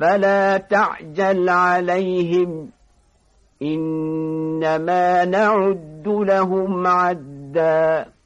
فلا تعجل عليهم. إنما نعد لهم عدًّا.